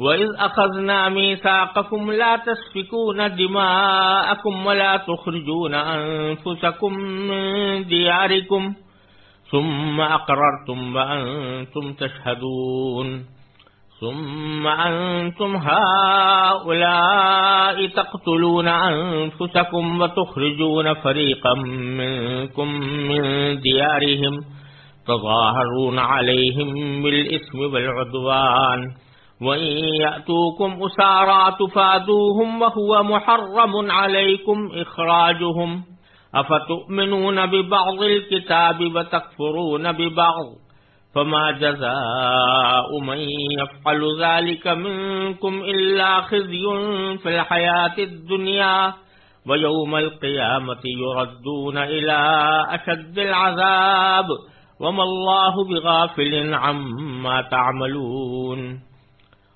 وإذ أخذنا ميثاقكم لا تسفكون دماءكم ولا تخرجون أنفسكم من دياركم ثم أقررتم وأنتم تشهدون ثم أنتم هؤلاء تقتلون أنفسكم وتخرجون فريقا منكم من ديارهم تظاهرون عليهم بالإثم والعدوان وإن يأتوكم أسارا تفادوهم وهو محرم عليكم إخراجهم أفتؤمنون ببعض الكتاب وتكفرون ببعض فما جزاء من يفعل ذلك منكم إلا خزي في الحياة الدنيا ويوم القيامة يردون إلى أشد العذاب وما الله بغافل عما تعملون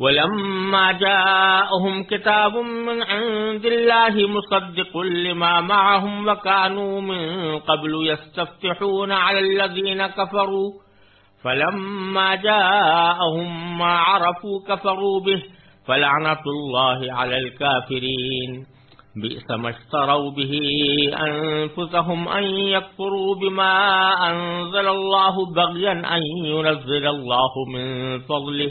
ولما جاءهم كتاب من عند الله مصدق لما معهم وكانوا من قبل يستفتحون على الذين كفروا فلما جاءهم ما عرفوا كفروا به فلعنة الله على الكافرين بئس ما اشتروا به أنفسهم أن يكفروا بما أنزل الله بغيا أن ينزل الله من فضله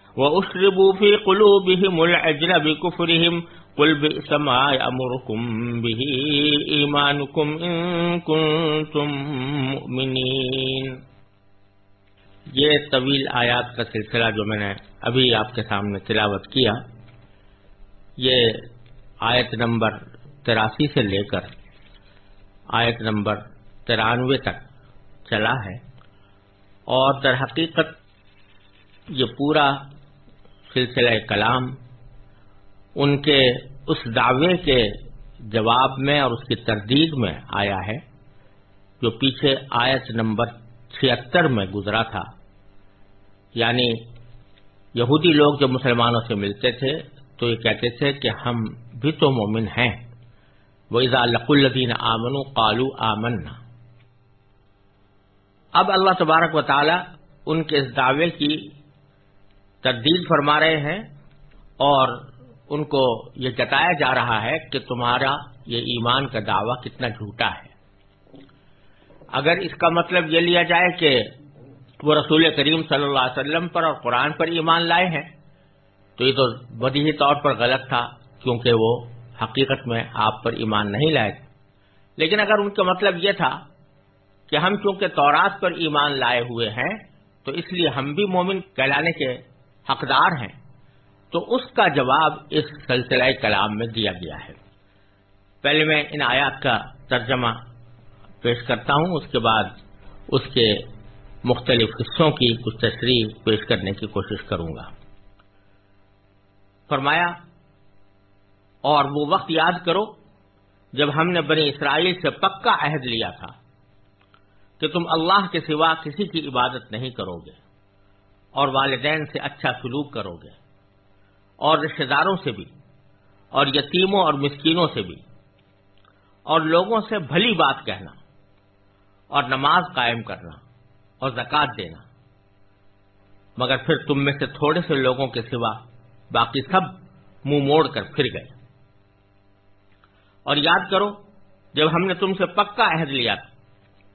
وأشربوا في قلوبهم العجل بكفرهم قل بئس ما يأمركم به إيمانكم إن كنتم مؤمنين۔ یہ طویل آیات کا سلسلہ جو میں نے ابھی آپ کے سامنے تلاوت کیا، یہ آیت نمبر تراسی سے لے کر آیت نمبر ترانوے تک چلا ہے۔ اور در حقیقت یہ پورا سلسلہ کلام، ان کے اس دعوے کے جواب میں اور اس کی تردید میں آیا ہے، جو پیچھے آیت نمبر چھتر میں گزرا تھا۔ یعنی یہودی لوگ جو مسلمانوں سے ملتے تھے، تو یہ کہتے تھے کہ ہم بھی تو مومن ہیں۔ وہ اضا لق الدین آمن قالو آمن اب اللہ تبارک و تعالی ان کے اس دعوے کی تردید فرما رہے ہیں اور ان کو یہ جتایا جا رہا ہے کہ تمہارا یہ ایمان کا دعویٰ کتنا جھوٹا ہے۔ اگر اس کا مطلب یہ لیا جائے کہ وہ رسول کریم صلی اللہ علیہ وسلم پر اور قرآن پر ایمان لائے ہیں، تو یہ تو بدی طور پر غلط تھا، کیونکہ وہ حقیقت میں آپ پر ایمان نہیں لائے تھے۔ لیکن اگر ان کا مطلب یہ تھا کہ ہم چونکہ تورات پر ایمان لائے ہوئے ہیں، تو اس لیے ہم بھی مومن کہلانے کے حقدار ہیں، تو اس کا جواب اس سلسلہ کلام میں دیا گیا ہے۔ پہلے میں ان آیات کا ترجمہ پیش کرتا ہوں، اس کے بعد اس کے مختلف حصوں کی کچھ تشریح پیش کرنے کی کوشش کروں گا۔ فرمایا، اور وہ وقت یاد کرو جب ہم نے بنی اسرائیل سے پکا عہد لیا تھا کہ تم اللہ کے سوا کسی کی عبادت نہیں کرو گے۔ اور والدین سے اچھا سلوک کرو گے، اور رشتے داروں سے بھی، اور یتیموں اور مسکینوں سے بھی، اور لوگوں سے بھلی بات کہنا، اور نماز قائم کرنا، اور زکات دینا۔ مگر پھر تم میں سے تھوڑے سے لوگوں کے سوا باقی سب منہ موڑ کر پھر گئے۔ اور یاد کرو، جب ہم نے تم سے پکا عہد لیا،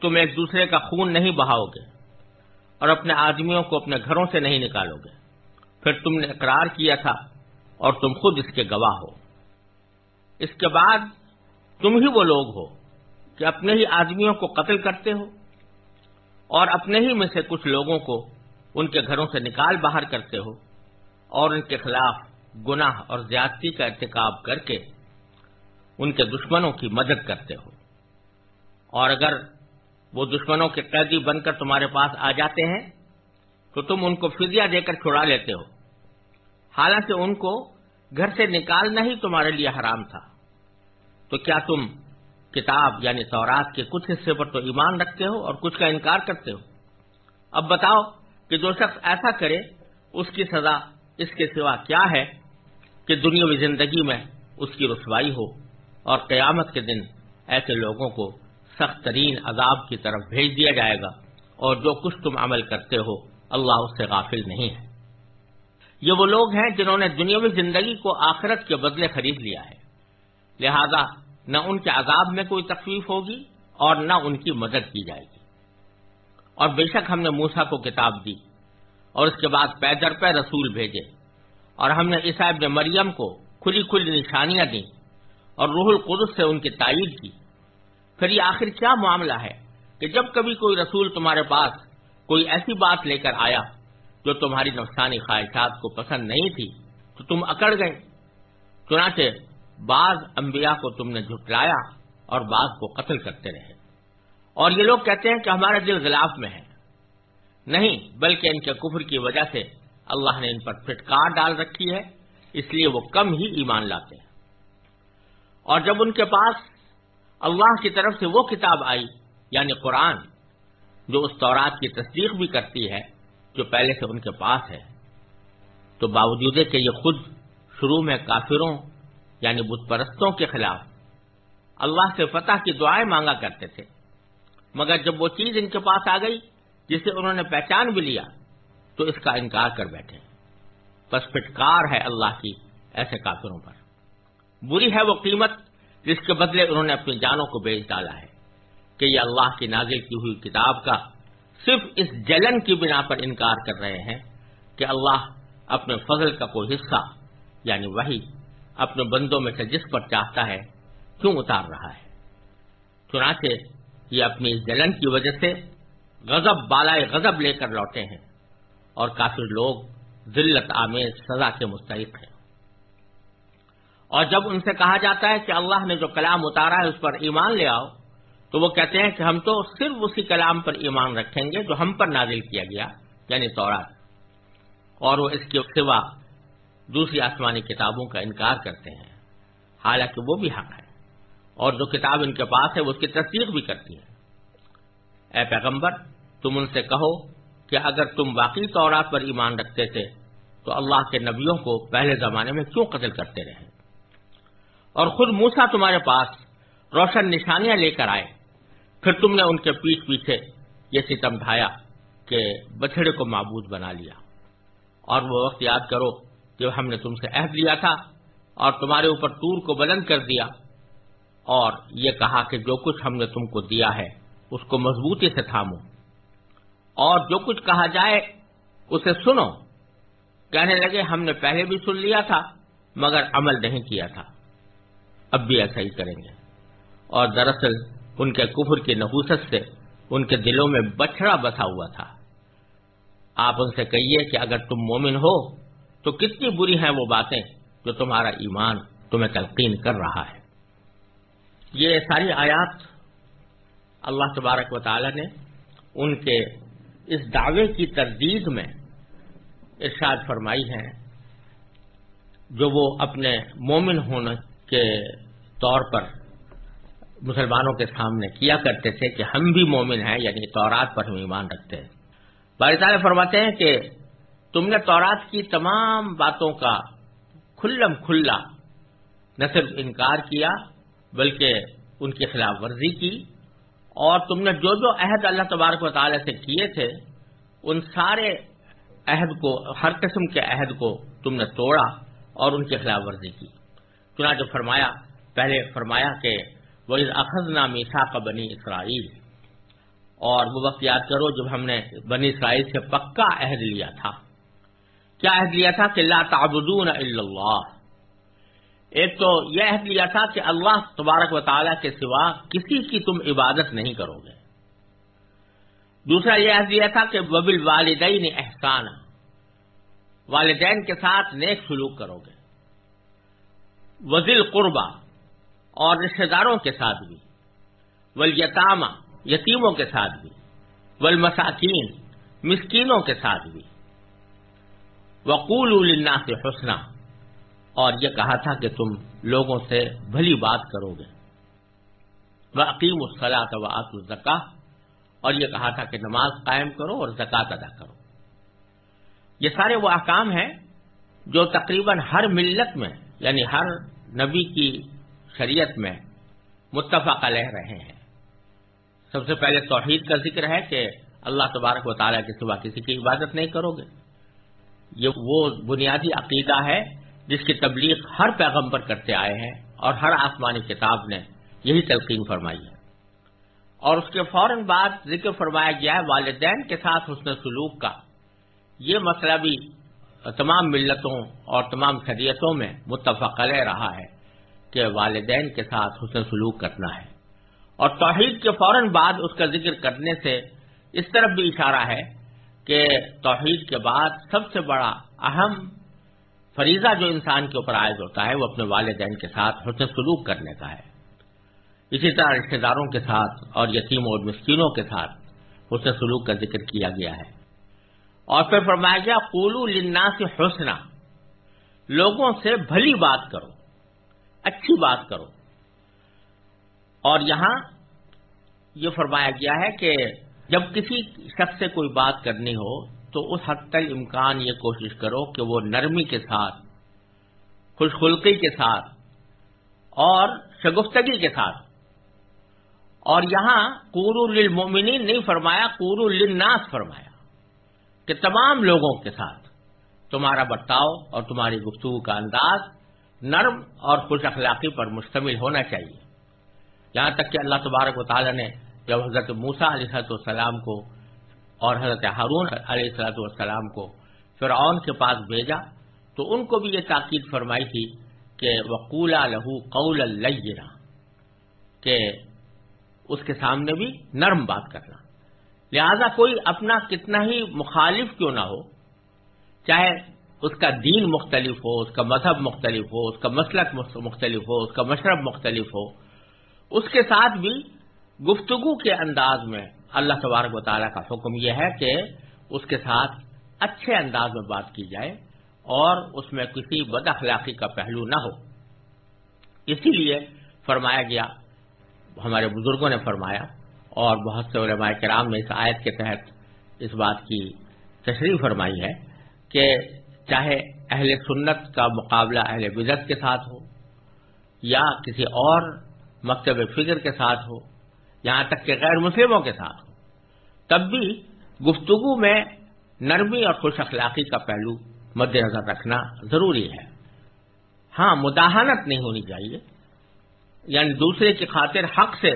تم ایک دوسرے کا خون نہیں بہاؤ گے۔ اور اپنے آدمیوں کو اپنے گھروں سے نہیں نکالو گے۔ پھر تم نے اقرار کیا تھا اور تم خود اس کے گواہ ہو۔ اس کے بعد تم ہی وہ لوگ ہو کہ اپنے ہی آدمیوں کو قتل کرتے ہو اور اپنے ہی میں سے کچھ لوگوں کو ان کے گھروں سے نکال باہر کرتے ہو اور ان کے خلاف گناہ اور زیادتی کا ارتکاب کر کے ان کے دشمنوں کی مدد کرتے ہو۔ اور اگر وہ دشمنوں کے قیدی بن کر تمہارے پاس آ جاتے ہیں تو تم ان کو فضیہ دے کر چھڑا لیتے ہو۔ حالانکہ ان کو گھر سے نکالنا ہی تمہارے لیے حرام تھا۔ تو کیا تم کتاب یعنی تورات کے کچھ حصے پر تو ایمان رکھتے ہو اور کچھ کا انکار کرتے ہو؟ اب بتاؤ کہ جو شخص ایسا کرے، اس کی سزا اس کے سوا کیا ہے کہ دنیاوی زندگی میں اس کی رسوائی ہو اور قیامت کے دن ایسے لوگوں کو سخت ترین عذاب کی طرف بھیج دیا جائے گا اور جو کچھ تم عمل کرتے ہو، اللہ اس سے غافل نہیں ہے۔ یہ وہ لوگ ہیں جنہوں نے دنیاوی زندگی کو آخرت کے بدلے خرید لیا ہے۔ لہذا نہ ان کے عذاب میں کوئی تکلیف ہوگی اور نہ ان کی مدد کی جائے گی۔ اور بے شک ہم نے موسا کو کتاب دی اور اس کے بعد پیدر پہ رسول بھیجے اور ہم نے عیسائی ابن مریم کو کھلی کھلی نشانیاں دیں اور روح القدس سے ان کی تائید کی۔ پھر یہ آخر کیا معاملہ ہے کہ جب کبھی کوئی رسول تمہارے پاس کوئی ایسی بات لے کر آیا جو تمہاری نفسانی خواہشات کو پسند نہیں تھی، تو تم اکڑ گئے۔ چنانچہ بعض انبیاء کو تم نے جھٹلایا اور بعض کو قتل کرتے رہے۔ اور یہ لوگ کہتے ہیں کہ ہمارا دل غلاف میں ہے۔ نہیں، بلکہ ان کے کفر کی وجہ سے اللہ نے ان پر پھٹکار ڈال رکھی ہے، اس لیے وہ کم ہی ایمان لاتے ہیں۔ اور جب ان کے پاس اللہ کی طرف سے وہ کتاب آئی یعنی قرآن، جو اس تورات کی تصدیق بھی کرتی ہے، جو پہلے سے ان کے پاس ہے۔ تو باوجود کہ یہ خود شروع میں کافروں یعنی بت پرستوں کے خلاف اللہ سے فتح کی دعائیں مانگا کرتے تھے، مگر جب وہ چیز ان کے پاس آ گئی، جسے انہوں نے پہچان بھی لیا، تو اس کا انکار کر بیٹھے۔ بس پھٹکار ہے اللہ کی ایسے کافروں پر۔ بری ہے وہ قیمت جس کے بدلے انہوں نے اپنی جانوں کو بیچ ڈالا ہے کہ یہ اللہ کی نازل کی ہوئی کتاب کا صرف اس جلن کی بنا پر انکار کر رہے ہیں کہ اللہ اپنے فضل کا کوئی حصہ یعنی وہی اپنے بندوں میں سے جس پر چاہتا ہے کیوں اتار رہا ہے؟ چنانچہ یہ اپنی اس جلن کی وجہ سے غضب بالائے غضب لے کر لوٹے ہیں اور کافی لوگ ذلت، آمیز، سزا کے مستحق ہیں۔ اور جب ان سے کہا جاتا ہے کہ اللہ نے جو کلام اتارا ہے اس پر ایمان لے آؤ، تو وہ کہتے ہیں کہ ہم تو صرف اسی کلام پر ایمان رکھیں گے جو ہم پر نازل کیا گیا یعنی تورات۔ اور وہ اس کے سوا دوسری آسمانی کتابوں کا انکار کرتے ہیں۔ حالانکہ وہ بھی حق ہے۔ اور جو کتاب ان کے پاس ہے، وہ اس کی تصدیق بھی کرتی ہے اے پیغمبر، تم ان سے کہو کہ اگر تم واقعی طورات پر ایمان رکھتے تھے، تو اللہ کے نبیوں کو پہلے زمانے میں کیوں قتل کرتے رہے؟ اور خود موسا تمہارے پاس روشن نشانیاں لے کر آئے۔ پھر تم نے ان کے پیٹ پیچھے یہ ستم ڈھایا کہ بچڑے کو معبود بنا لیا۔ اور وہ وقت یاد کرو جب ہم نے تم سے عہد لیا تھا اور تمہارے اوپر تور کو بلند کر دیا اور یہ کہا کہ جو کچھ ہم نے تم کو دیا ہے، اس کو مضبوطی سے تھامو۔ اور جو کچھ کہا جائے، اسے سنو۔ کہنے لگے، ہم نے پہلے بھی سن لیا تھا، مگر عمل نہیں کیا تھا۔ اب بھی ایسا ہی کریں گے۔ اور دراصل ان کے کفر کی نحوست سے ان کے دلوں میں بچڑا بسا ہوا تھا۔ آپ ان سے کہیے کہ اگر تم مومن ہو تو کتنی بری ہیں وہ باتیں جو تمہارا ایمان تمہیں تلقین کر رہا ہے۔ یہ ساری آیات اللہ تبارک و تعالی نے ان کے اس دعوے کی تردید میں ارشاد فرمائی ہے جو وہ اپنے مومن ہونے کے طور پر مسلمانوں کے سامنے کیا کرتے تھے کہ ہم بھی مومن ہیں یعنی تورات پر ہم ایمان رکھتے ہیں۔ بار تعالیٰ فرماتے ہیں کہ تم نے تورات کی تمام باتوں کا کھلم کھلا، نہ صرف انکار کیا، بلکہ ان کی خلاف ورزی کی۔ اور تم نے جو جو عہد اللہ تبارک و تعالی سے کیے تھے، ان سارے عہد کو، ہر قسم کے عہد کو تم نے توڑا اور ان کی خلاف ورزی کی۔ چنانچہ فرمایا پہلے فرمایا کہ وہ اخذ نامی کا بنی اسرائیل اور وہ وقت یاد کرو جب ہم نے بنی اسرائیل سے پکا عہد لیا تھا۔ کیا عہد لیا تھا کہ لا تعبدون الا اللہ۔ ایک تو یہ عہد لیا تھا کہ اللہ تبارک و تعالیٰ کے سوا کسی کی تم عبادت نہیں کرو گے۔ دوسرا یہ عہد لیا تھا کہ وبل والدین احسان والدین کے ساتھ نیک سلوک کرو گے۔ وزل قربا اور رشتہ داروں کے ساتھ بھی ولیتامہ یتیموں کے ساتھ بھی، والمساکین، مسکینوں کے ساتھ بھی۔ وقول النا سے حسنا۔ اور یہ کہا تھا کہ تم لوگوں سے بھلی بات کرو گے۔ وہ عقیم الصلاۃ و آت الزکا اور یہ کہا تھا کہ نماز قائم کرو اور زکوٰۃ ادا کرو۔ یہ سارے وہ احکام ہیں جو تقریباً ہر ملت میں یعنی ہر نبی کی شریعت میں متفق علیہ رہے ہیں۔ سب سے پہلے توحید کا ذکر ہے کہ اللہ تبارک و تعالیٰ کے سوا کسی کی عبادت نہیں کرو گے۔ یہ وہ بنیادی عقیدہ ہے جس کی تبلیغ ہر پیغمبر کرتے آئے ہیں اور ہر آسمانی کتاب نے یہی تلقین فرمائی ہے۔ اور اس کے فوراً بعد ذکر فرمایا گیا ہے والدین کے ساتھ حسن سلوک کا۔ یہ مسئلہ بھی تمام ملتوں اور تمام شریعتوں میں متفق علیہ رہا ہے۔ کہ والدین کے ساتھ حسن سلوک کرنا ہے۔ اور توحید کے فوراً بعد اس کا ذکر کرنے سے اس طرف بھی اشارہ ہے کہ توحید کے بعد سب سے بڑا اہم فریضہ جو انسان کے اوپر عائد ہوتا ہے وہ اپنے والدین کے ساتھ حسن سلوک کرنے کا ہے۔ اسی طرح رشتے داروں کے ساتھ اور یتیم اور مسکینوں کے ساتھ حسن سلوک کا ذکر کیا گیا ہے۔ اور پھر فرمایا گیا قولو لنا سے حسنا، لوگوں سے بھلی بات کرو۔ اچھی بات کرو۔ اور یہاں یہ فرمایا گیا ہے کہ جب کسی شخص سے کوئی بات کرنی ہو تو اس حد تک امکان یہ کوشش کرو کہ وہ نرمی کے ساتھ خوش خلقی کے ساتھ اور شگفتگی کے ساتھ۔ اور یہاں قور للمومنین نہیں فرمایا قور للناس فرمایا کہ تمام لوگوں کے ساتھ تمہارا برتاؤ اور تمہاری گفتگو کا انداز نرم اور خوش اخلاقی پر مشتمل ہونا چاہیے۔ یہاں تک کہ اللہ تبارک و تعالیٰ نے جب حضرت موسا علیہ صلاحت والسلام کو اور حضرت ہارون علیہ صلاحت والسلام کو فرعون کے پاس بھیجا تو ان کو بھی یہ تاکید فرمائی تھی کہ وقولا لہو قول الجنا کہ اس کے سامنے بھی نرم بات کرنا۔ لہذا کوئی اپنا کتنا ہی مخالف کیوں نہ ہو، چاہے اس کا دین مختلف ہو، اس کا مذہب مختلف ہو، اس کا مسلک مختلف ہو، اس کا مشرب مختلف ہو، اس کے ساتھ بھی گفتگو کے انداز میں اللہ تبارک و تعالیٰ کا حکم یہ ہے کہ اس کے ساتھ اچھے انداز میں بات کی جائے اور اس میں کسی بد اخلاقی کا پہلو نہ ہو۔ اسی لیے فرمایا گیا، ہمارے بزرگوں نے فرمایا اور بہت سے علماء کرام نے اس آیت کے تحت اس بات کی تشریح فرمائی ہے کہ چاہے اہل سنت کا مقابلہ اہل بدت کے ساتھ ہو، یا کسی اور مکتب فکر کے ساتھ ہو، یہاں تک کہ غیر مسلموں کے ساتھ ہو، تب بھی گفتگو میں نرمی اور خوش اخلاقی کا پہلو مد نظر رکھنا ضروری ہے۔ ہاں مداحنت نہیں ہونی چاہیے۔ یعنی دوسرے کی خاطر حق سے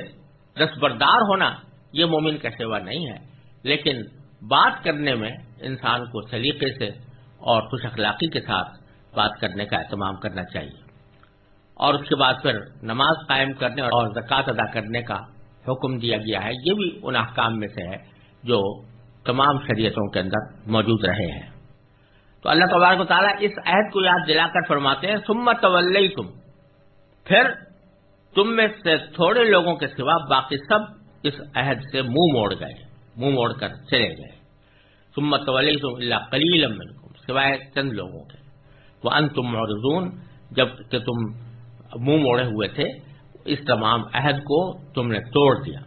دستبردار ہونا یہ مومن کا سیوا نہیں ہے، لیکن بات کرنے میں انسان کو سلیقے سے اور خوش اخلاقی کے ساتھ بات کرنے کا اہتمام کرنا چاہیے۔ اور اس کے بعد پھر نماز قائم کرنے اور زکوٰۃ ادا کرنے کا حکم دیا گیا ہے۔ یہ بھی ان احکام میں سے ہے جو تمام شریعتوں کے اندر موجود رہے ہیں۔ تو اللہ تبارک و تعالیٰ اس عہد کو یاد دلا کر فرماتے ہیں سمت طول تم پھر تم میں سے تھوڑے لوگوں کے سوا باقی سب اس عہد سے منہ موڑ گئے، منہ موڑ کر چلے گئے۔ سمت طول تم اللہ کلیل سوائے چند لوگوں کے۔ وہ ان تم مورزون جبکہ تم منہ موڑے ہوئے تھے، اس تمام عہد کو تم نے توڑ دیا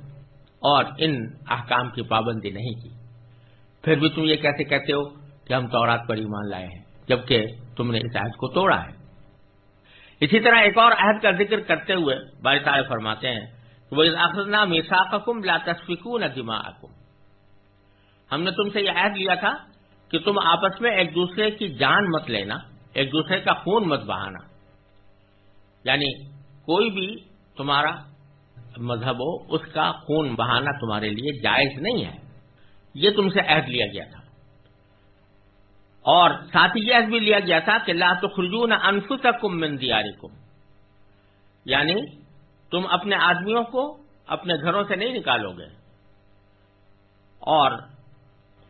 اور ان احکام کی پابندی نہیں کی۔ پھر بھی تم یہ کیسے کہتے ہو کہ ہم تورات پر ایمان لائے ہیں، جبکہ تم نے اس عہد کو توڑا ہے؟ اسی طرح ایک اور عہد کا ذکر کرتے ہوئے بار تعالیٰ فرماتے ہیں کہ وہ آخرنا میسا لا تصفکون دما ہم نے تم سے یہ عہد لیا تھا کہ تم آپس میں ایک دوسرے کی جان مت لینا، ایک دوسرے کا خون مت بہانا۔ یعنی کوئی بھی تمہارا مذہب ہو، اس کا خون بہانا تمہارے لیے جائز نہیں ہے۔ یہ تم سے عہد لیا گیا تھا۔ اور ساتھ ہی یہ عہد بھی لیا گیا تھا کہ لا تو خرجون انفس کم مندیاری کم یعنی تم اپنے آدمیوں کو اپنے گھروں سے نہیں نکالو گے۔ اور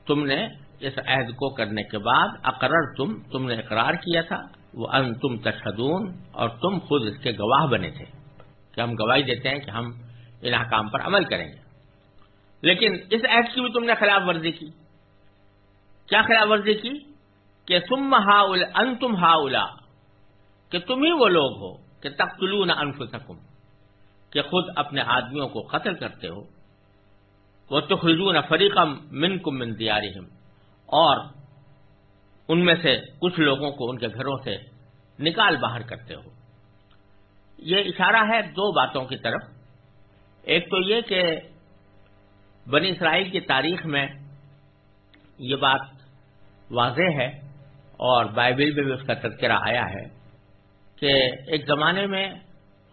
تم نے اس عہد کو کرنے کے بعد اقرر تم تم نے اقرار کیا تھا وہ ان تم تشدون اور تم خود اس کے گواہ بنے تھے کہ ہم گواہی دیتے ہیں کہ ہم ان حکام پر عمل کریں گے۔ لیکن اس عہد کی بھی تم نے خلاف ورزی کی۔ کیا خلاف ورزی کی؟ کہ تم ہا ان تم ہا الا کہ تم ہی وہ لوگ ہو، کہ تختلون انفسکم کہ خود اپنے آدمیوں کو قتل کرتے ہو۔ وہ تخرجون فریقم من کم من دیارہم اور ان میں سے کچھ لوگوں کو ان کے گھروں سے نکال باہر کرتے ہو۔ یہ اشارہ ہے دو باتوں کی طرف۔ ایک تو یہ کہ بنی اسرائیل کی تاریخ میں یہ بات واضح ہے اور بائبل میں بھی اس کا تذکرہ آیا ہے کہ ایک زمانے میں،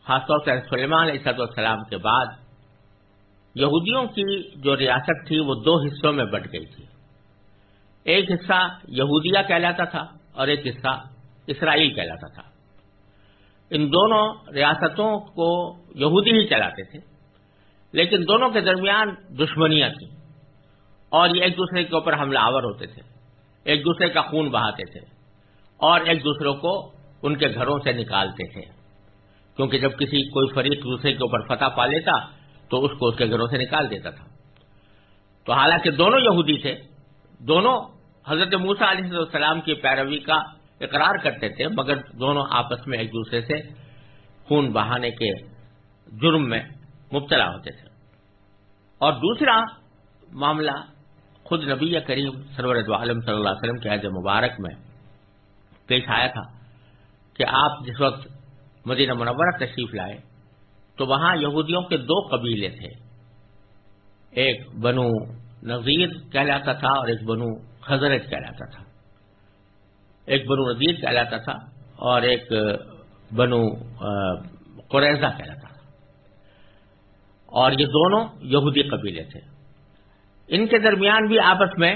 خاص طور سے سلیمان علیہ السلام کے بعد، یہودیوں کی جو ریاست تھی وہ دو حصوں میں بٹ گئی تھی۔ ایک حصہ یہودیہ کہلاتا تھا اور ایک حصہ اسرائیل کہلاتا تھا۔ ان دونوں ریاستوں کو یہودی ہی چلاتے تھے، لیکن دونوں کے درمیان دشمنیاں تھیں اور یہ ایک دوسرے کے اوپر حملہ آور ہوتے تھے، ایک دوسرے کا خون بہاتے تھے اور ایک دوسرے کو ان کے گھروں سے نکالتے تھے۔ کیونکہ جب کسی کوئی فریق دوسرے کے اوپر فتح پا لیتا تو اس کو اس کے گھروں سے نکال دیتا تھا۔ تو حالانکہ دونوں یہودی تھے دونوں حضرت موسا علیہ السلام کی پیروی کا اقرار کرتے تھے، مگر دونوں آپس میں ایک دوسرے سے خون بہانے کے جرم میں مبتلا ہوتے تھے۔ اور دوسرا معاملہ، خود نبی کریم سرور عالم صلی اللہ علیہ وسلم کے عہد مبارک میں پیش آیا تھا کہ آپ جس وقت مدینہ منورہ تشریف لائے تو وہاں یہودیوں کے دو قبیلے تھے۔ ایک بنو نذیر کہلاتا تھا اور ایک بنو خزرت کہلاتا تھا۔ ایک بنو نذیر کہلاتا تھا اور ایک بنو قریضہ کہلاتا تھا۔ اور یہ دونوں یہودی قبیلے تھے۔ ان کے درمیان بھی آپس میں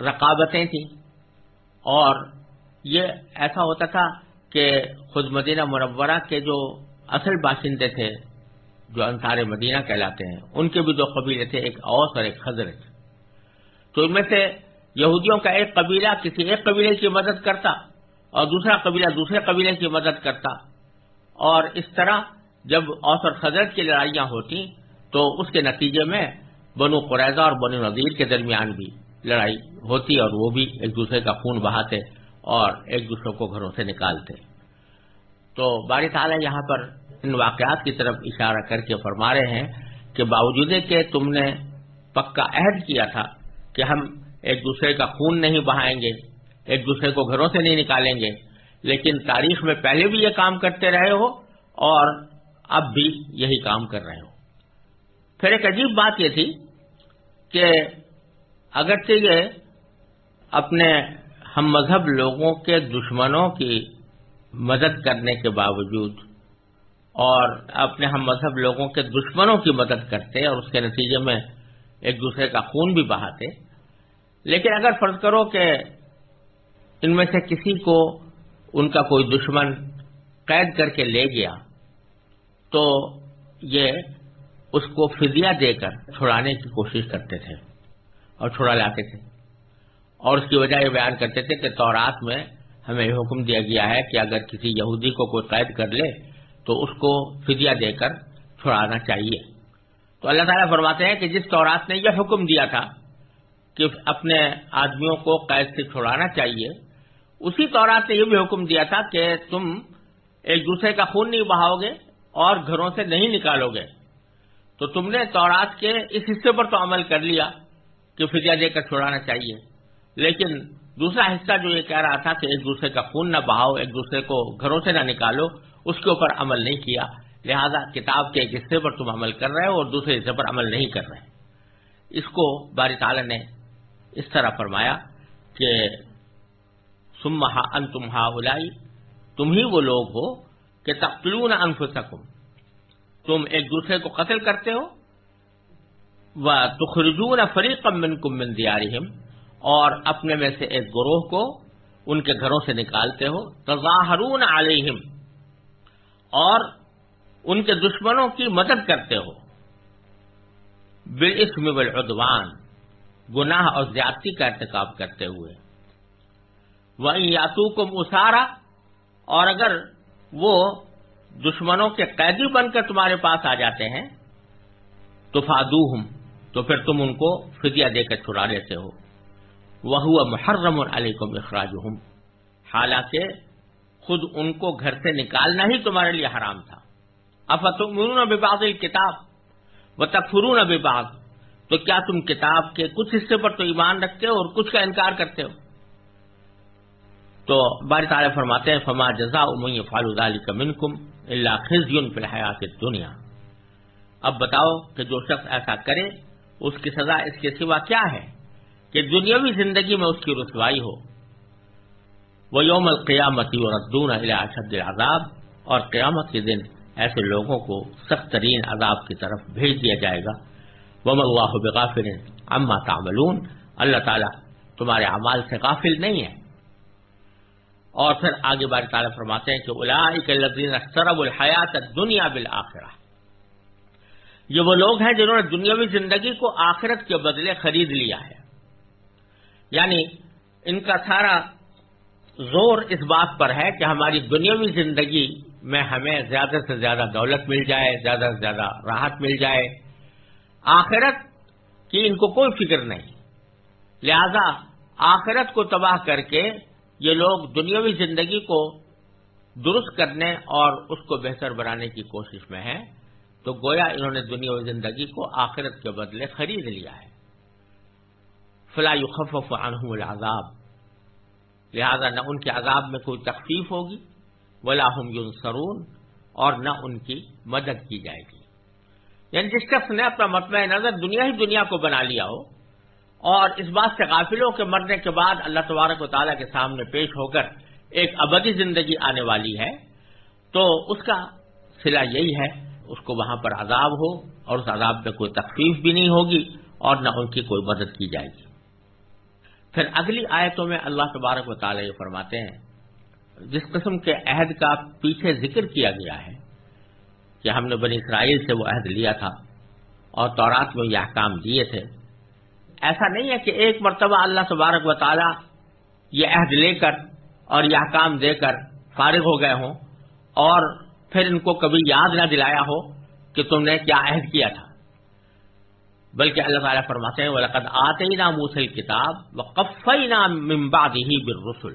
رقابتیں تھیں۔ اور یہ ایسا ہوتا تھا کہ خود مدینہ مرورہ کے جو اصل باشندے تھے جو انصار مدینہ کہلاتے ہیں، ان کے بھی دو قبیلے تھے، ایک اوس اور ایک خزرت تو ان میں سے یہودیوں کا ایک قبیلہ کسی ایک قبیلے کی مدد کرتا اور دوسرا قبیلہ دوسرے قبیلے کی مدد کرتا۔ اور اس طرح جب اوس اور خزرت کی لڑائیاں ہوتی، تو اس کے نتیجے میں بنو قریضہ اور بنو نذیر کے درمیان بھی لڑائی ہوتی اور وہ بھی ایک دوسرے کا خون بہاتے اور ایک دوسرے کو گھروں سے نکالتے۔ تو باری تعالیٰ یہاں پر ان واقعات کی طرف اشارہ کر کے فرما رہے ہیں کہ باوجود کہ تم نے پکا عہد کیا تھا کہ ہم ایک دوسرے کا خون نہیں بہائیں گے، ایک دوسرے کو گھروں سے نہیں نکالیں گے، لیکن تاریخ میں پہلے بھی یہ کام کرتے رہے ہو اور اب بھی یہی کام کر رہے ہو۔ پھر ایک عجیب بات یہ تھی کہ اگرچہ یہ اپنے ہم مذہب لوگوں کے دشمنوں کی مدد کرنے کے باوجود اور اپنے ہم مذہب لوگوں کے دشمنوں کی مدد کرتے اور اس کے نتیجے میں ایک دوسرے کا خون بھی بہاتے۔ لیکن اگر فرض کرو کہ ان میں سے کسی کو ان کا کوئی دشمن قید کر کے لے گیا، تو یہ اس کو فدیہ دے کر چھڑانے کی کوشش کرتے تھے اور چھڑا لاتے تھے۔ اور اس کی وجہ یہ بیان کرتے تھے کہ تورات میں ہمیں یہ حکم دیا گیا ہے کہ اگر کسی یہودی کو کوئی قید کر لے تو اس کو فدیہ دے کر چھڑانا چاہیے۔ تو اللہ تعالیٰ فرماتے ہیں کہ جس تورات نے یہ حکم دیا تھا کہ اپنے آدمیوں کو قید سے چھڑانا چاہیے، اسی طورات نے یہ بھی حکم دیا تھا کہ تم ایک دوسرے کا خون نہیں بہاؤ گے اور گھروں سے نہیں نکالو گے۔ تو تم نے تورات کے اس حصے پر تو عمل کر لیا کہ فضیا دے کر چھوڑانا چاہیے۔ لیکن دوسرا حصہ جو یہ کہہ رہا تھا کہ ایک دوسرے کا خون نہ بہاؤ، ایک دوسرے کو گھروں سے نہ نکالو اس کے اوپر عمل نہیں کیا۔ لہذا کتاب کے ایک حصے پر تم عمل کر رہے ہو اور دوسرے حصے پر عمل نہیں کر رہے۔ اس کو باری تعالیٰ نے اس طرح فرمایا کہ سمہا ان تمہا الائی تم ہی وہ لوگ ہو کہ تختلون انفسکم۔ تم ایک دوسرے کو قتل کرتے ہو۔ وہ تخرجون فریق من کم من دیارہم، اور اپنے میں سے ایک گروہ کو ان کے گھروں سے نکالتے ہو۔ تظاہرون علیہم اور ان کے دشمنوں کی مدد کرتے ہو۔ بالاسم والعدوان، گناہ اور زیادتی کا ارتکاب کرتے ہوئے۔ وہ یاتو کو مسارا اور اگر وہ دشمنوں کے قیدی بن کر تمہارے پاس آ جاتے ہیں تو فادو تو پھر تم ان کو فدیہ دے کر چھڑا لیتے ہو۔ وہ محرم علیکم اخراج حالانکہ خود ان کو گھر سے نکالنا ہی تمہارے لیے حرام تھا۔ افتمرون ببعض الکتاب و تکفرون ببعض۔ تو کیا تم کتاب کے کچھ حصے پر تو ایمان رکھتے ہو اور کچھ کا انکار کرتے ہو؟ تو بار تعالیٰ فرماتے ہیں، فما جزا امی فالود علی کا منکم اللہ خزیون فی الحیات دنیا اب بتاؤ کہ جو شخص ایسا کرے، اس کی سزا اس کے سوا کیا ہے؟ کہ دنیاوی زندگی میں اس کی رسوائی ہو۔ وہ یوم القیامتی اور ردون اشد العذاب اور قیامت کے دن ایسے لوگوں کو سخت ترین عذاب کی طرف بھیج دیا جائے گا۔ وم اللہ بغافر اما تعملون۔ اللہ تعالیٰ تمہارے اعمال سے غافل نہیں ہے۔ اور پھر آگے بار تعالیٰ فرماتے ہیں کہ الاء سرب الحیات دنیا بالآخرہ۔ یہ وہ لوگ ہیں جنہوں نے دنیاوی زندگی کو آخرت کے بدلے خرید لیا ہے۔ یعنی ان کا سارا زور اس بات پر ہے کہ ہماری دنیاوی زندگی میں ہمیں زیادہ سے زیادہ دولت مل جائے، زیادہ سے زیادہ راحت مل جائے۔ آخرت کی ان کو کوئی فکر نہیں۔ لہذا آخرت کو تباہ کر کے یہ لوگ دنیاوی زندگی کو درست کرنے اور اس کو بہتر بنانے کی کوشش میں ہیں۔ تو گویا انہوں نے دنیاوی زندگی کو آخرت کے بدلے خرید لیا ہے۔ فلاح یخف عنہم العذاب۔ لہذا نہ ان کے عذاب میں کوئی تخفیف ہوگی ولاحم یونسرون اور نہ ان کی مدد کی جائے گی۔ یعنی جس شخص نے اپنا مطمئن نظر دنیا ہی دنیا کو بنا لیا ہو، اور اس بات سے قافلوں کے مرنے کے بعد اللہ تبارک و تعالیٰ کے سامنے پیش ہو کر ایک ابدی زندگی آنے والی ہے، تو اس کا سلا یہی ہے، اس کو وہاں پر عذاب ہو، اور اس عذاب میں کوئی تخفیف بھی نہیں ہوگی، اور نہ ان کی کوئی مدد کی جائے گی۔ پھر اگلی آیتوں میں اللہ تبارک و تعالیٰ یہ فرماتے ہیں، جس قسم کے عہد کا پیچھے ذکر کیا گیا ہے کہ ہم نے بنی اسرائیل سے وہ عہد لیا تھا اور تورات میں یہ احکام دیے تھے۔ ایسا نہیں ہے کہ ایک مرتبہ اللہ تبارک و تعالی یہ عہد لے کر اور یہ احکام دے کر فارغ ہو گئے ہوں اور پھر ان کو کبھی یاد نہ دلایا ہو کہ تم نے کیا عہد کیا تھا۔ بلکہ اللہ تعالیٰ فرماتے ہیں، وَلَقَدْ آتَيْنَا مُوسَى الْكِتَابِ وَقَفَّيْنَا مِن بَعْدِهِ بِالرُّسُلِ۔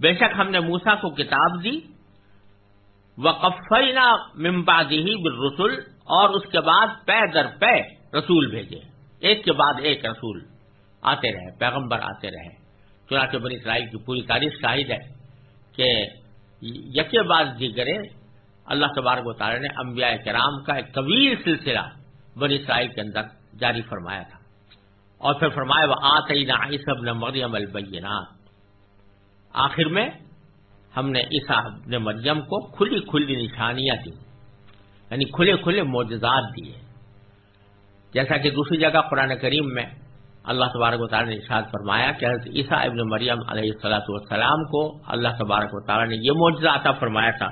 بے شک ہم نے موسا کو کتاب دی وقفینا ممبادی بالرسل، اور اس کے بعد پے در پے رسول بھیجے۔ ایک کے بعد ایک رسول آتے رہے، پیغمبر آتے رہے۔ چنانچہ بنی اسرائیل کی پوری تاریخ شاہد ہے کہ یکے بعد دیگرے اللہ تبارک و تعالی نے انبیاء کرام کا ایک طویل سلسلہ بنی اسرائیل کے اندر جاری فرمایا تھا۔ اور پھر فرمایا وہ آتے سب نے مریم البینات آخر میں ہم نے اس نے مریم کو کھلی کھلی نشانیاں دی یعنی کھلے کھلے معجزات دیے۔ جیسا کہ دوسری جگہ قرآن کریم میں اللہ تبارک و تعالیٰ نے ارشاد فرمایا کہ حضرت عیسیٰ ابن مریم علیہ السلاۃ والسلام کو اللہ تبارک و تعالیٰ نے یہ معجزہ عطا فرمایا تھا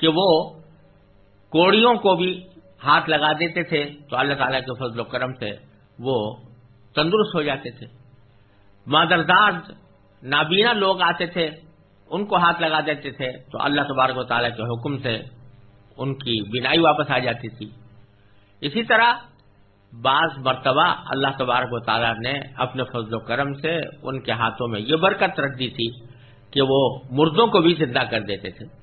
کہ وہ کوڑیوں کو بھی ہاتھ لگا دیتے تھے تو اللہ تعالیٰ کے فضل و کرم سے وہ تندرست ہو جاتے تھے۔ مادرداد نابینا لوگ آتے تھے، ان کو ہاتھ لگا دیتے تھے تو اللہ تبارک و تعالیٰ کے حکم سے ان کی بینائی واپس آ جاتی تھی۔ اسی طرح بعض مرتبہ اللہ تبارک و تعالیٰ نے اپنے فضل و کرم سے ان کے ہاتھوں میں یہ برکت رکھ دی تھی کہ وہ مردوں کو بھی زندہ کر دیتے تھے۔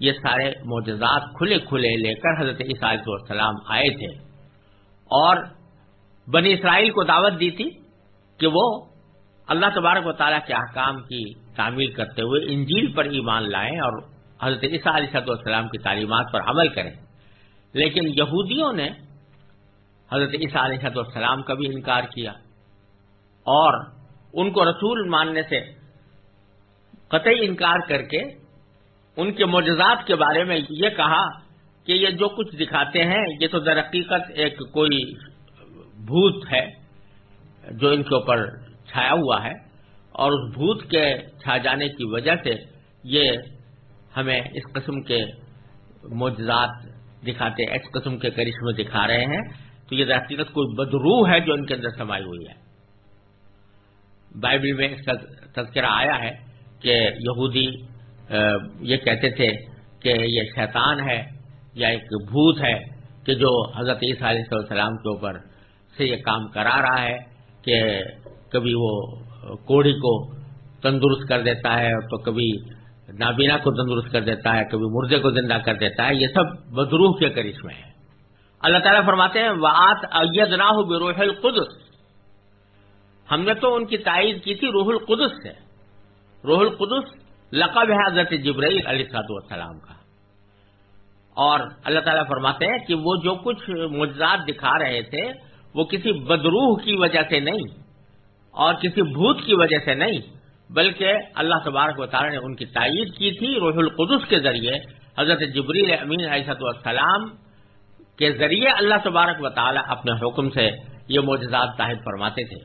یہ سارے معجزات کھلے کھلے لے کر حضرت عیسائی السلام آئے تھے۔ اور بنی اسرائیل کو دعوت دی تھی کہ وہ اللہ تبارک و تعالیٰ کے احکام کی تعمیل کرتے ہوئے انجیل پر ایمان لائیں اور حضرت عیسیٰ علیہ صد السلام کی تعلیمات پر عمل کریں۔ لیکن یہودیوں نے حضرت عیسیٰ علیہ صد السلام کا بھی انکار کیا اور ان کو رسول ماننے سے قطعی انکار کر کے ان کے معجزات کے بارے میں یہ کہا کہ یہ جو کچھ دکھاتے ہیں، یہ تو در حقیقت ایک کوئی بھوت ہے جو ان کے اوپر چھایا ہوا ہے اور اس بھوت کے چھا جانے کی وجہ سے یہ ہمیں اس قسم کے معجزات دکھاتے، اس قسم کے کرشمے دکھا رہے ہیں۔ تو یہ در حقیقت کوئی بدروح ہے جو ان کے اندر سمائی ہوئی ہے۔ بائبل میں اس کا تذکرہ آیا ہے کہ یہودی یہ کہتے تھے کہ یہ شیطان ہے یا ایک بھوت ہے کہ جو حضرت عیسیٰ علیہ السلام کے اوپر سے یہ کام کرا رہا ہے کہ کبھی وہ کوڑی کو تندرست کر دیتا ہے تو کبھی نابینا کو تندرست کر دیتا ہے، کبھی مردے کو زندہ کر دیتا ہے، یہ سب بدروح کے کرشمے ہیں۔ اللہ تعالیٰ فرماتے ہیں وات اید نہ ہو بے روح القدس۔ ہم نے تو ان کی تائید کی تھی روح القدس سے۔ روح القدس لقب ہے حضرت جبرائیل علیہ صاحب والسلام کا۔ اور اللہ تعالیٰ فرماتے ہیں کہ وہ جو کچھ معجزات دکھا رہے تھے، وہ کسی بدروح کی وجہ سے نہیں اور کسی بھوت کی وجہ سے نہیں، بلکہ اللہ تبارک و تعالیٰ نے ان کی تائید کی تھی روح القدس کے ذریعے، حضرت جبریل امین علیہ والسلام کے ذریعے اللہ تبارک و تعالیٰ اپنے حکم سے یہ معجزات ظاہر فرماتے تھے۔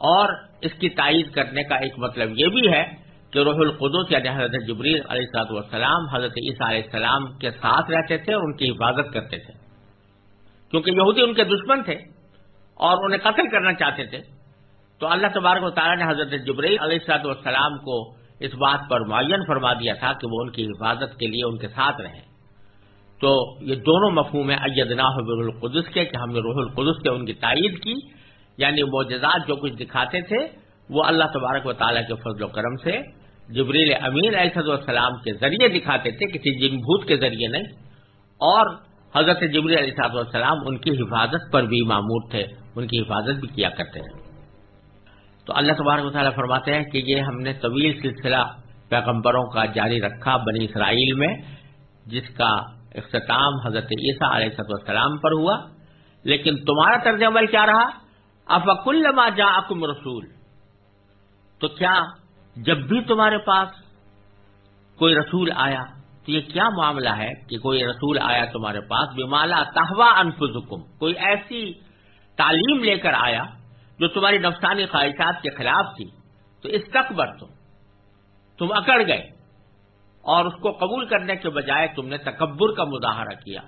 اور اس کی تائید کرنے کا ایک مطلب یہ بھی ہے کہ روح القدس یعنی حضرت جبریل علیہ السلاط والسلام، حضرت عیسیٰ علیہ السلام کے ساتھ رہتے تھے اور ان کی حفاظت کرتے تھے۔ کیونکہ یہودی ان کے دشمن تھے اور انہیں قتل کرنا چاہتے تھے۔ تو اللہ تبارک و تعالیٰ نے حضرت جبریل علیہ السلاط والسلام کو اس بات پر معین فرما دیا تھا کہ وہ ان کی حفاظت کے لیے ان کے ساتھ رہیں۔ تو یہ دونوں مفہوم ہیں ایدنا روح القدس کے، کہ ہم نے روح القدس سے ان کی تائید کی یعنی معجزات جو کچھ دکھاتے تھے، وہ اللہ تبارک و تعالیٰ کے فضل و کرم سے جبریل امین علیہ السلام کے ذریعے دکھاتے تھے کسی جن بھوت کے ذریعے نہیں۔ اور حضرت جبریل علیہ صاحب والسلام ان کی حفاظت پر بھی معمور تھے، ان کی حفاظت بھی کیا کرتے ہیں۔ تو اللہ تبارک و تعالیٰ فرماتے ہیں کہ یہ ہم نے طویل سلسلہ پیغمبروں کا جاری رکھا بنی اسرائیل میں، جس کا اختتام حضرت عیسیٰ علیہ صد پر ہوا۔ لیکن تمہارا طرز عمل کیا رہا؟ افق الما جا رسول۔ تو کیا جب بھی تمہارے پاس کوئی رسول آیا تو یہ کیا معاملہ ہے کہ کوئی رسول آیا تمہارے پاس؟ بمالا تہوا انفظکم کوئی ایسی تعلیم لے کر آیا جو تمہاری نفسانی خواہشات کے خلاف تھی۔ تو اس تک بر تم۔ تم اکڑ گئے۔ اور اس کو قبول کرنے کے بجائے تم نے تکبر کا مظاہرہ کیا۔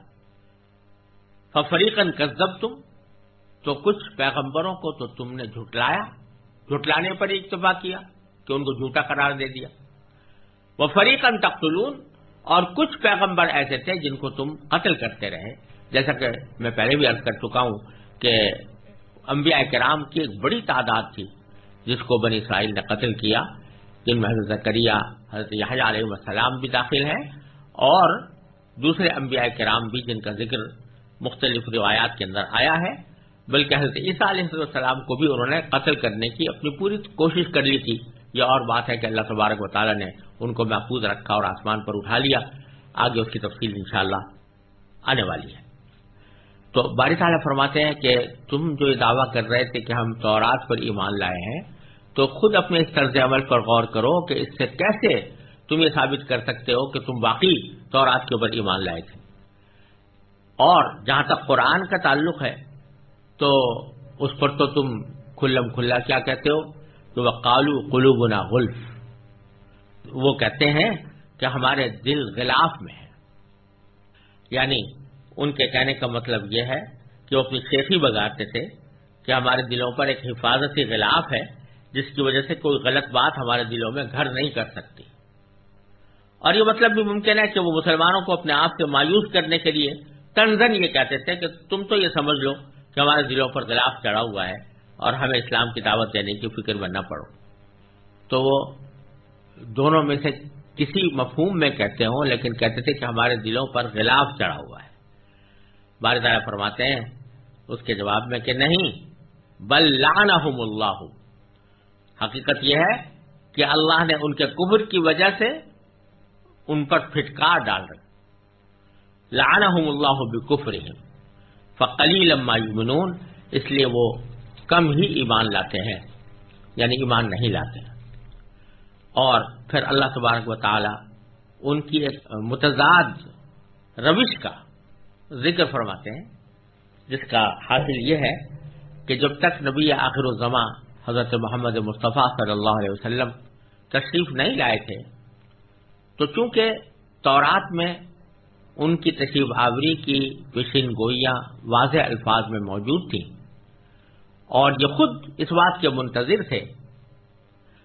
فریقن کذب تم تو کچھ پیغمبروں کو تو تم نے جھٹلایا۔ جھٹلانے پر اکتفا کیا۔ کہ ان کو جھوٹا قرار دے دیا۔ وہ فریقن تختلون اور کچھ پیغمبر ایسے تھے جن کو تم قتل کرتے رہے۔ جیسا کہ میں پہلے بھی عرض کر چکا ہوں کہ انبیاء کرام کی ایک بڑی تعداد تھی جس کو بنی اسرائیل نے قتل کیا، جن میں حضرت زکریہ حضرت یحییٰ علیہ السلام بھی داخل ہیں، اور دوسرے انبیاء کرام بھی جن کا ذکر مختلف روایات کے اندر آیا ہے۔ بلکہ حضرت عیسیٰ علیہ السلام کو بھی انہوں نے قتل کرنے کی اپنی پوری کوشش کر لی تھی۔ یہ اور بات ہے کہ اللہ تبارک و تعالیٰ نے ان کو محفوظ رکھا اور آسمان پر اٹھا لیا۔ آگے اس کی تفصیل انشاءاللہ آنے والی ہے۔ تو باری تعالیٰ فرماتے ہیں کہ تم جو یہ دعویٰ کر رہے تھے کہ ہم تورات پر ایمان لائے ہیں، تو خود اپنے اس طرز عمل پر غور کرو کہ اس سے کیسے تم یہ ثابت کر سکتے ہو کہ تم باقی تورات کے اوپر ایمان لائے تھے۔ اور جہاں تک قرآن کا تعلق ہے، تو اس پر تو تم کھلم کھلا کیا کہتے ہو؟ تو وہ کالو قلوبنا غلف۔ وہ کہتے ہیں کہ ہمارے دل غلاف میں ہے یعنی ان کے کہنے کا مطلب یہ ہے کہ وہ اپنی شیخی بگاتے تھے کہ ہمارے دلوں پر ایک حفاظتی غلاف ہے، جس کی وجہ سے کوئی غلط بات ہمارے دلوں میں گھر نہیں کر سکتی۔ اور یہ مطلب بھی ممکن ہے کہ وہ مسلمانوں کو اپنے آپ سے مایوس کرنے کے لیے تنزن یہ کہتے تھے کہ تم تو یہ سمجھ لو کہ ہمارے دلوں پر غلاف چڑھا ہوا ہے۔ اور ہمیں اسلام کی دعوت دینے کی فکر میں نہ پڑو۔ تو وہ دونوں میں سے کسی مفہوم میں کہتے ہوں، لیکن کہتے تھے کہ ہمارے دلوں پر غلاف چڑھا ہوا ہے۔ بار تعالیٰ فرماتے ہیں اس کے جواب میں کہ نہیں، بل لعنہم اللہ۔ حقیقت یہ ہے کہ اللہ نے ان کے کبر کی وجہ سے ان پر پھٹکار ڈال رکھ لعنہم اللہ بکفرہم فقلیل ما یؤمنون، اس لیے وہ کم ہی ایمان لاتے ہیں یعنی ایمان نہیں لاتے۔ ہیں اور پھر اللہ تبارک و تعالی ان کی ایک متضاد روش کا ذکر فرماتے ہیں، جس کا حاصل یہ ہے کہ جب تک نبی آخر الزماں حضرت محمد مصطفیٰ صلی اللہ علیہ وسلم تشریف نہیں لائے تھے، تو چونکہ تورات میں ان کی تشریف آوری کی پیشین گوئیاں واضح الفاظ میں موجود تھیں اور یہ خود اس بات کے منتظر تھے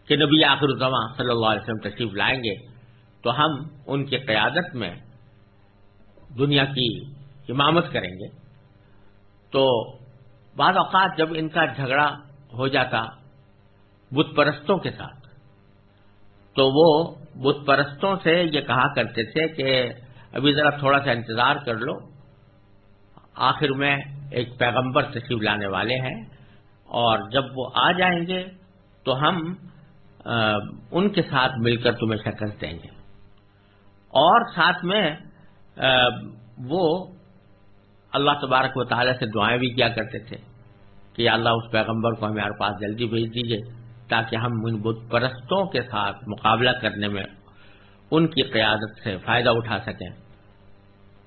کہ نبی آخر الزماں صلی اللہ علیہ وسلم تشریف لائیں گے، تو ہم ان کی قیادت میں دنیا کی امامت کریں گے۔ تو بعض اوقات جب ان کا جھگڑا ہو جاتا بت پرستوں کے ساتھ، تو وہ بت پرستوں سے یہ کہا کرتے تھے کہ ابھی ذرا تھوڑا سا انتظار کر لو، آخر میں ایک پیغمبر تشریف لانے والے ہیں۔ اور جب وہ آ جائیں گے تو ہم ان کے ساتھ مل کر تمہیں شکست دیں گے۔ اور ساتھ میں وہ اللہ تبارک و تعالیٰ سے دعائیں بھی کیا کرتے تھے کہ اللہ اس پیغمبر کو ہمارے پاس جلدی بھیج دیجیے تاکہ ہم ان بت پرستوں کے ساتھ مقابلہ کرنے میں ان کی قیادت سے فائدہ اٹھا سکیں۔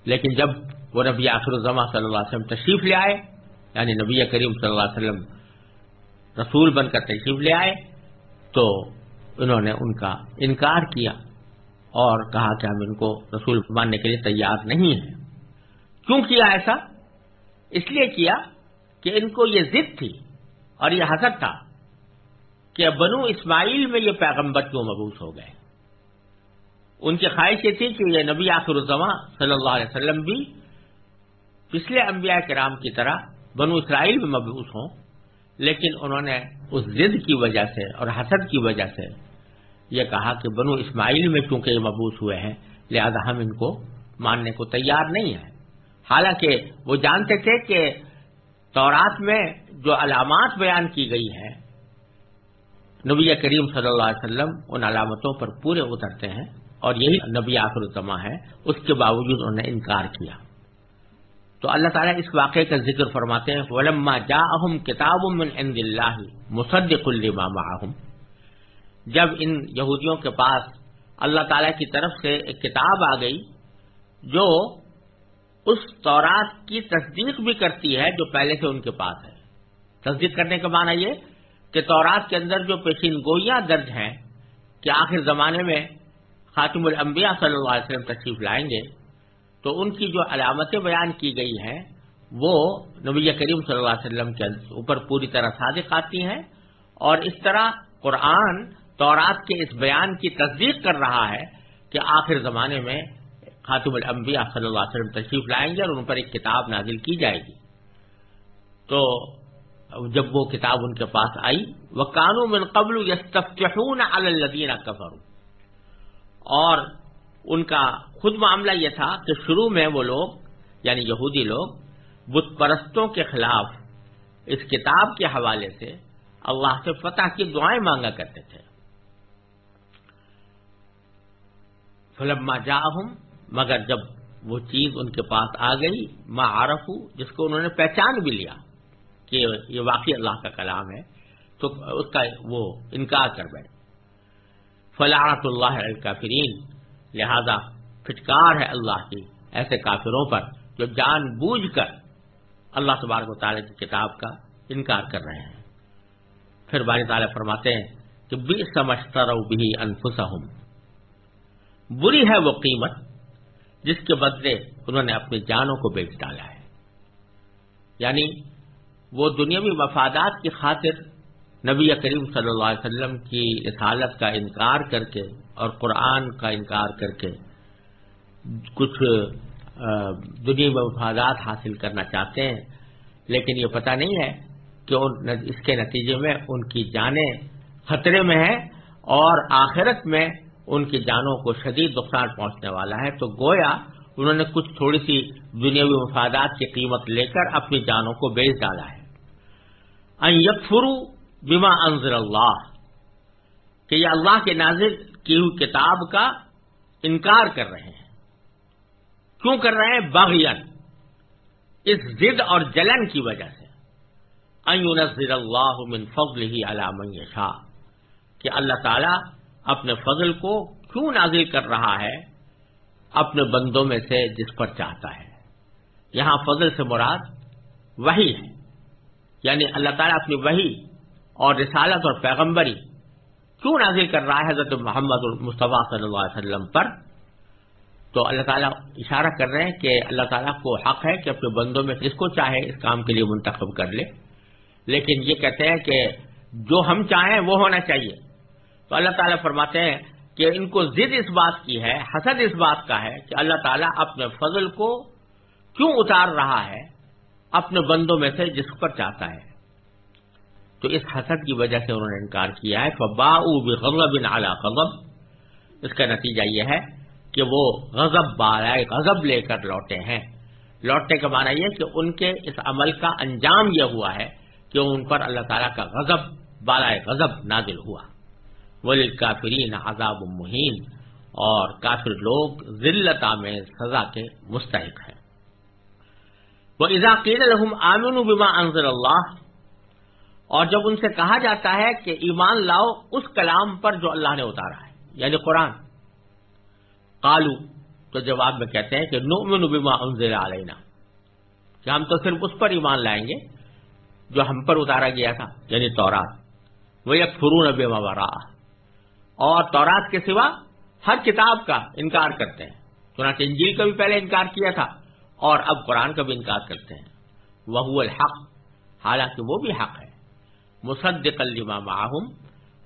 لیکن جب وہ نبی آخر الزما صلی اللہ علیہ وسلم تشریف لے آئے یعنی نبی کریم صلی اللہ علیہ وسلم رسول بن کر تشریف لے آئے تو انہوں نے ان کا انکار کیا اور کہا کہ ہم ان کو رسول ماننے کے لیے تیار نہیں ہیں۔ کیوں کیا ایسا؟ اس لیے کیا کہ ان کو یہ ضد تھی اور یہ حسد تھا کہ بنو اسماعیل میں یہ پیغمبر کیوں مبوس ہو گئے؟ ان کی خواہش یہ تھی کہ یہ نبی آخر الزما صلی اللہ علیہ وسلم بھی پچھلے انبیاء کرام کی طرح بنو اسرائیل میں مبوس ہوں۔ لیکن انہوں نے اس ضد کی وجہ سے اور حسد کی وجہ سے یہ کہا کہ بنو اسماعیل میں چونکہ یہ مبوس ہوئے ہیں، لہذا ہم ان کو ماننے کو تیار نہیں ہیں۔ حالانکہ وہ جانتے تھے کہ تورات میں جو علامات بیان کی گئی ہیں، نبی کریم صلی اللہ علیہ وسلم ان علامتوں پر پورے اترتے ہیں اور یہی نبی آخر الزما ہے، اس کے باوجود انہوں نے انکار کیا۔ تو اللہ تعالیٰ اس واقعے کا ذکر فرماتے ہیں، ولما جا اہم کتاب اللہ مصدق معهم۔ جب ان یہودیوں کے پاس اللہ تعالیٰ کی طرف سے ایک کتاب آ گئی جو اس تورات کی تصدیق بھی کرتی ہے جو پہلے سے ان کے پاس ہے۔ تصدیق کرنے کا معنی یہ کہ تورات کے اندر جو پیشین گوئیاں درج ہیں کہ آخر زمانے میں خاتم الانبیاء صلی اللہ علیہ وسلم تشریف لائیں گے تو ان کی جو علامتیں بیان کی گئی ہیں، وہ نبی کریم صلی اللہ علیہ وسلم کے اوپر پوری طرح صادق آتی ہیں اور اس طرح قرآن تورات کے اس بیان کی تصدیق کر رہا ہے کہ آخر زمانے میں خاتم الانبیاء صلی اللہ علیہ وسلم تشریف لائیں گے اور ان پر ایک کتاب نازل کی جائے گی۔ تو جب وہ کتاب ان کے پاس آئی وہ قانون قبل یستفتحون علی الذین کفروا اور ان کا خود معاملہ یہ تھا کہ شروع میں وہ لوگ یعنی یہودی لوگ، بت پرستوں کے خلاف اس کتاب کے حوالے سے اللہ سے فتح کی دعائیں مانگا کرتے تھے۔ فلما جاہم مگر جب وہ چیز ان کے پاس آ گئی، ما عارف جس کو انہوں نے پہچان بھی لیا کہ یہ واقعی اللہ کا کلام ہے، تو اس کا وہ انکار کر بیٹھے۔ فلاحت اللہ الکافرین لہذا پھٹکار ہے اللہ کی ایسے کافروں پر جو جان بوجھ کر اللہ تبارک و تعالی کی کتاب کا انکار کر رہے ہیں۔ پھر باری تعالیٰ فرماتے ہیں کہ بی سمجھتا بھی انفسا بری ہے وہ قیمت جس کے بدلے انہوں نے اپنی جانوں کو بیچ ڈالا ہے۔ یعنی وہ دنیاوی مفادات کی خاطر نبی کریم صلی اللہ علیہ وسلم کی اس حالت کا انکار کر کے اور قرآن کا انکار کر کے کچھ دنیا مفادات حاصل کرنا چاہتے ہیں، لیکن یہ پتہ نہیں ہے کہ اس کے نتیجے میں ان کی جانیں خطرے میں ہیں اور آخرت میں ان کی جانوں کو شدید نقصان پہنچنے والا ہے۔ تو گویا انہوں نے کچھ تھوڑی سی دنیاوی مفادات کی قیمت لے کر اپنی جانوں کو بیچ ڈالا ہے۔ یکفرو بما انضر اللہ، کہ یہ اللہ کے نازل کی کتاب کا انکار کر رہے ہیں۔ کیوں کر رہے ہیں؟ باغین اس ضد اور جلن کی وجہ سے۔ نظر اللہ من فضل ہی علام شاہ کہ اللہ تعالی اپنے فضل کو کیوں نازل کر رہا ہے؟ اپنے بندوں میں سے جس پر چاہتا ہے۔ یہاں فضل سے مراد وہی ہے۔ یعنی اللہ تعالیٰ اپنی وہی اور رسالت اور پیغمبری کیوں نازل کر رہا ہے حضرت محمد المصطفیٰ صلی اللہ علیہ وسلم پر؟ تو اللہ تعالیٰ اشارہ کر رہے ہیں کہ اللہ تعالیٰ کو حق ہے کہ اپنے بندوں میں جس کو چاہے اس کام کے لیے منتخب کر لے۔ لیکن یہ کہتے ہیں کہ جو ہم چاہیں وہ ہونا چاہیے۔ تو اللہ تعالیٰ فرماتے ہیں کہ ان کو ضد اس بات کی ہے، حسد اس بات کا ہے کہ اللہ تعالیٰ اپنے فضل کو کیوں اتار رہا ہے اپنے بندوں میں سے جس پر چاہتا ہے۔ تو اس حسد کی وجہ سے انہوں نے انکار کیا ہے فبا غضب بن اعلیٰ غضب۔ اس کا نتیجہ یہ ہے کہ وہ غضب بالائے غضب لے کر لوٹے ہیں۔ لوٹنے کا معنی یہ کہ ان کے اس عمل کا انجام یہ ہوا ہے کہ ان پر اللہ تعالیٰ کا غضب بالائے غضب نازل ہوا۔ ولی کافرین عذاب مہین اور کافر لوگ ذلتا میں سزا کے مستحق ہیں۔ وہ اضاقین الحم آمین بما انضر اللہ اور جب ان سے کہا جاتا ہے کہ ایمان لاؤ، اس کلام پر جو اللہ نے اتارا ہے یعنی قرآن۔ قالو، تو جواب میں کہتے ہیں کہ نؤمن بما انزل علینا۔ کہ ہم تو صرف اس پر ایمان لائیں گے جو ہم پر اتارا گیا تھا یعنی تورات۔ وہ یک فرون بے اور تورات کے سوا ہر کتاب کا انکار کرتے ہیں۔ چنانچہ انجیل کا بھی پہلے انکار کیا تھا، اور اب قرآن کا بھی انکار کرتے ہیں۔ وہ الحق۔ حالانکہ وہ بھی حق ہے۔ مصدق الما معاہم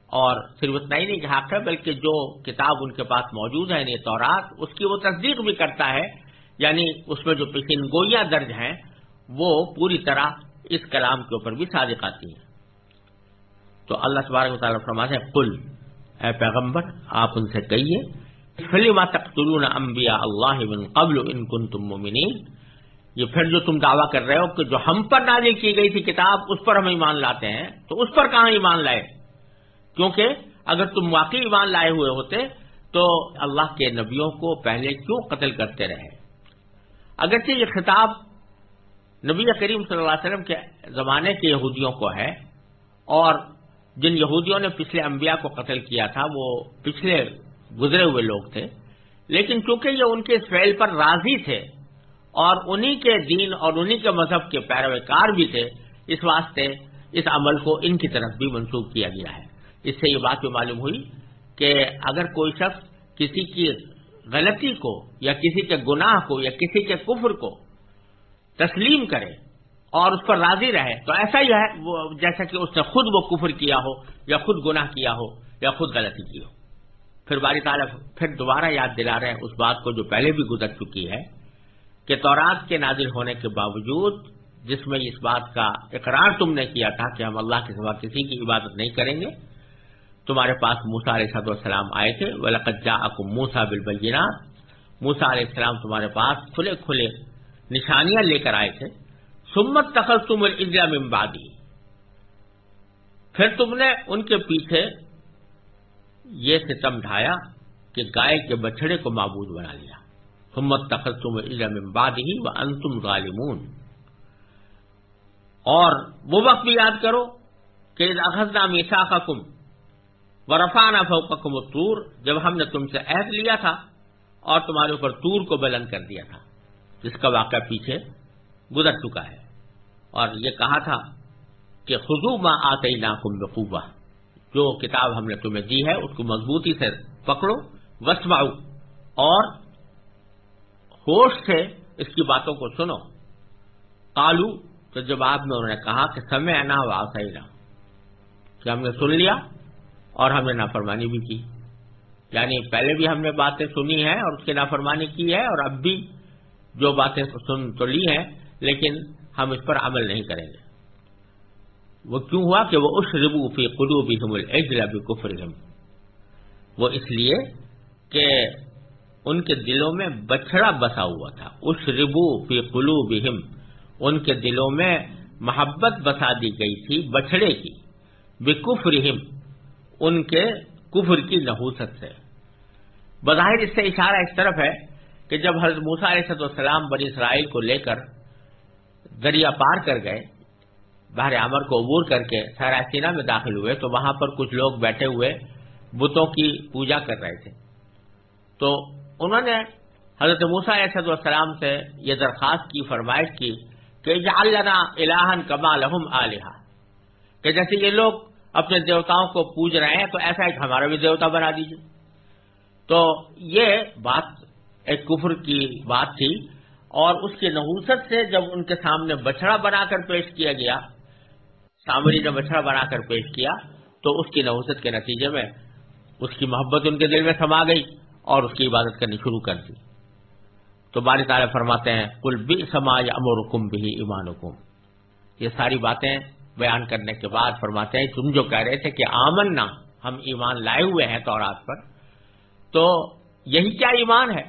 اور صرف اتنا ہی نہیں کہ حق ہے بلکہ جو کتاب ان کے پاس موجود ہے یعنی تورات، اس کی وہ تصدیق بھی کرتا ہے۔ یعنی اس میں جو پشن گوئیاں درج ہیں، وہ پوری طرح اس کلام کے اوپر بھی صادق آتی ہیں۔ تو اللہ تبارک و تعالیٰ فرماتے ہیں کل اے پیغمبر، آپ ان سے کہیے فلیما تقتلون انبیاء اللہ من قبل ان کنتم مؤمنین؟ یہ پھر جو تم دعویٰ کر رہے ہو کہ جو ہم پر نازل کی گئی تھی کتاب، اس پر ہم ایمان لاتے ہیں، تو اس پر کہاں ایمان لائے؟ کیونکہ اگر تم واقعی ایمان لائے ہوئے ہوتے، تو اللہ کے نبیوں کو پہلے کیوں قتل کرتے رہے؟ اگرچہ یہ خطاب نبی کریم صلی اللہ علیہ وسلم کے زمانے کے یہودیوں کو ہے، اور جن یہودیوں نے پچھلے انبیاء کو قتل کیا تھا، وہ پچھلے گزرے ہوئے لوگ تھے، لیکن چونکہ یہ ان کے اس فعل پر راضی تھے اور انہی کے دین اور انہی کے مذہب کے پیروکار بھی تھے، اس واسطے اس عمل کو ان کی طرف بھی منسوخ کیا گیا ہے۔ اس سے یہ بات بھی معلوم ہوئی کہ اگر کوئی شخص کسی کی غلطی کو یا کسی کے گناہ کو یا کسی کے کفر کو تسلیم کرے اور اس پر راضی رہے، تو ایسا ہی ہے جیسا کہ اس نے خود وہ کفر کیا ہو یا خود گناہ کیا ہو یا خود غلطی کی ہو۔ پھر باری تعالیٰ پھر دوبارہ یاد دلا رہے ہیں اس بات کو جو پہلے بھی گزر چکی ہے۔ کہ تورات کے نازل ہونے کے باوجود جس میں اس بات کا اقرار تم نے کیا تھا کہ ہم اللہ کے سوا کسی کی عبادت نہیں کریں گے، تمہارے پاس موسا علیہ صد السلام آئے تھے ولقجا اکم موسا بالبلجینات موسا علیہ السلام تمہارے پاس کھلے کھلے نشانیاں لے کر آئے تھے۔ سمت تخل تم ممبادی پھر تم نے ان کے پیچھے یہ ستم ڈھایا کہ گائے کے بچڑے کو معبود بنا لیا۔ سمت تخل تم ممبادی و انتم غالمون اور وہ وقت بھی یاد کرو کہ اخذنا میسا کم و رفانہ فوقکم تور جب ہم نے تم سے عہد لیا تھا اور تمہارے اوپر تور کو بلند کر دیا تھا، جس کا واقعہ پیچھے گزر چکا ہے۔ اور یہ کہا تھا کہ خزو ماں آتے ناکم بقوبہ جو کتاب ہم نے تمہیں دی ہے اس کو مضبوطی سے پکڑو وسماؤ اور ہوش سے اس کی باتوں کو سنو۔ کالو تو جواب میں انہوں نے کہا کہ سمے انا واقعی نہ کہ ہم نے سن لیا؟ اور ہم نے نافرمانی بھی کی۔ یعنی پہلے بھی ہم نے باتیں سنی ہیں اور اس کی نافرمانی کی ہے، اور اب بھی جو باتیں سن تو لی ہیں، لیکن ہم اس پر عمل نہیں کریں گے۔ وہ کیوں ہوا کہ وہ اس ربو فی قلو بھی ہم وہ اس لیے کہ ان کے دلوں میں بچڑا بسا ہوا تھا۔ اس ربو فی قلو ان کے دلوں میں محبت بسا دی گئی تھی بچڑے کی۔ بکفرہم۔ ان کے کفر کی نحوست سے بظاہر اس سے اشارہ اس طرف ہے کہ جب حضرت موسا علیہ السلام بنی اسرائیل کو لے کر دریا پار کر گئے، بحر عمر کو عبور کر کے سینا میں داخل ہوئے، تو وہاں پر کچھ لوگ بیٹھے ہوئے بتوں کی پوجا کر رہے تھے۔ تو انہوں نے حضرت موسا علیہ السلام سے یہ درخواست کی، فرمائش کی کہ لنا الہن کما لہم آلیہ کہ جیسے یہ لوگ اپنے دیوتاؤں کو پوج رہے ہیں تو ایسا ایک ہمارا بھی دیوتا بنا دیجیے تو یہ بات ایک کفر کی بات تھی اور اس کی نحوست سے جب ان کے سامنے بچڑا بنا کر پیش کیا گیا، سامری نے بچڑا بنا کر پیش کیا، تو اس کی نحوست کے نتیجے میں اس کی محبت ان کے دل میں سما گئی۔ اور اس کی عبادت کرنی شروع کر دی۔ تو باری تعالیٰ فرماتے ہیں کل بھی سما یا امر حکم بھی ایمان حکم یہ ساری باتیں بیان کرنے کے بعد فرماتے ہیں، تم جو کہہ رہے تھے کہ آمن نہ ہم ایمان لائے ہوئے ہیں تورات پر، تو یہی کیا ایمان ہے؟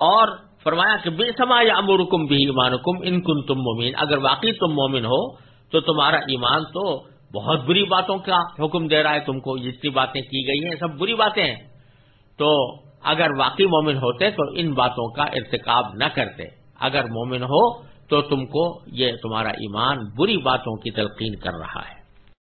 اور فرمایا کہ بے سما یا امر حکم بھی ایمان حکم ان کن تم مومن اگر واقعی تم مومن ہو، تو تمہارا ایمان تو بہت بری باتوں کا حکم دے رہا ہے، تم کو جتنی باتیں کی گئی ہیں سب بری باتیں ہیں۔ تو اگر واقعی مومن ہوتے تو ان باتوں کا ارتکاب نہ کرتے۔ اگر مومن ہو تو تم کو یہ تمہارا ایمان بری باتوں کی تلقین کر رہا ہے۔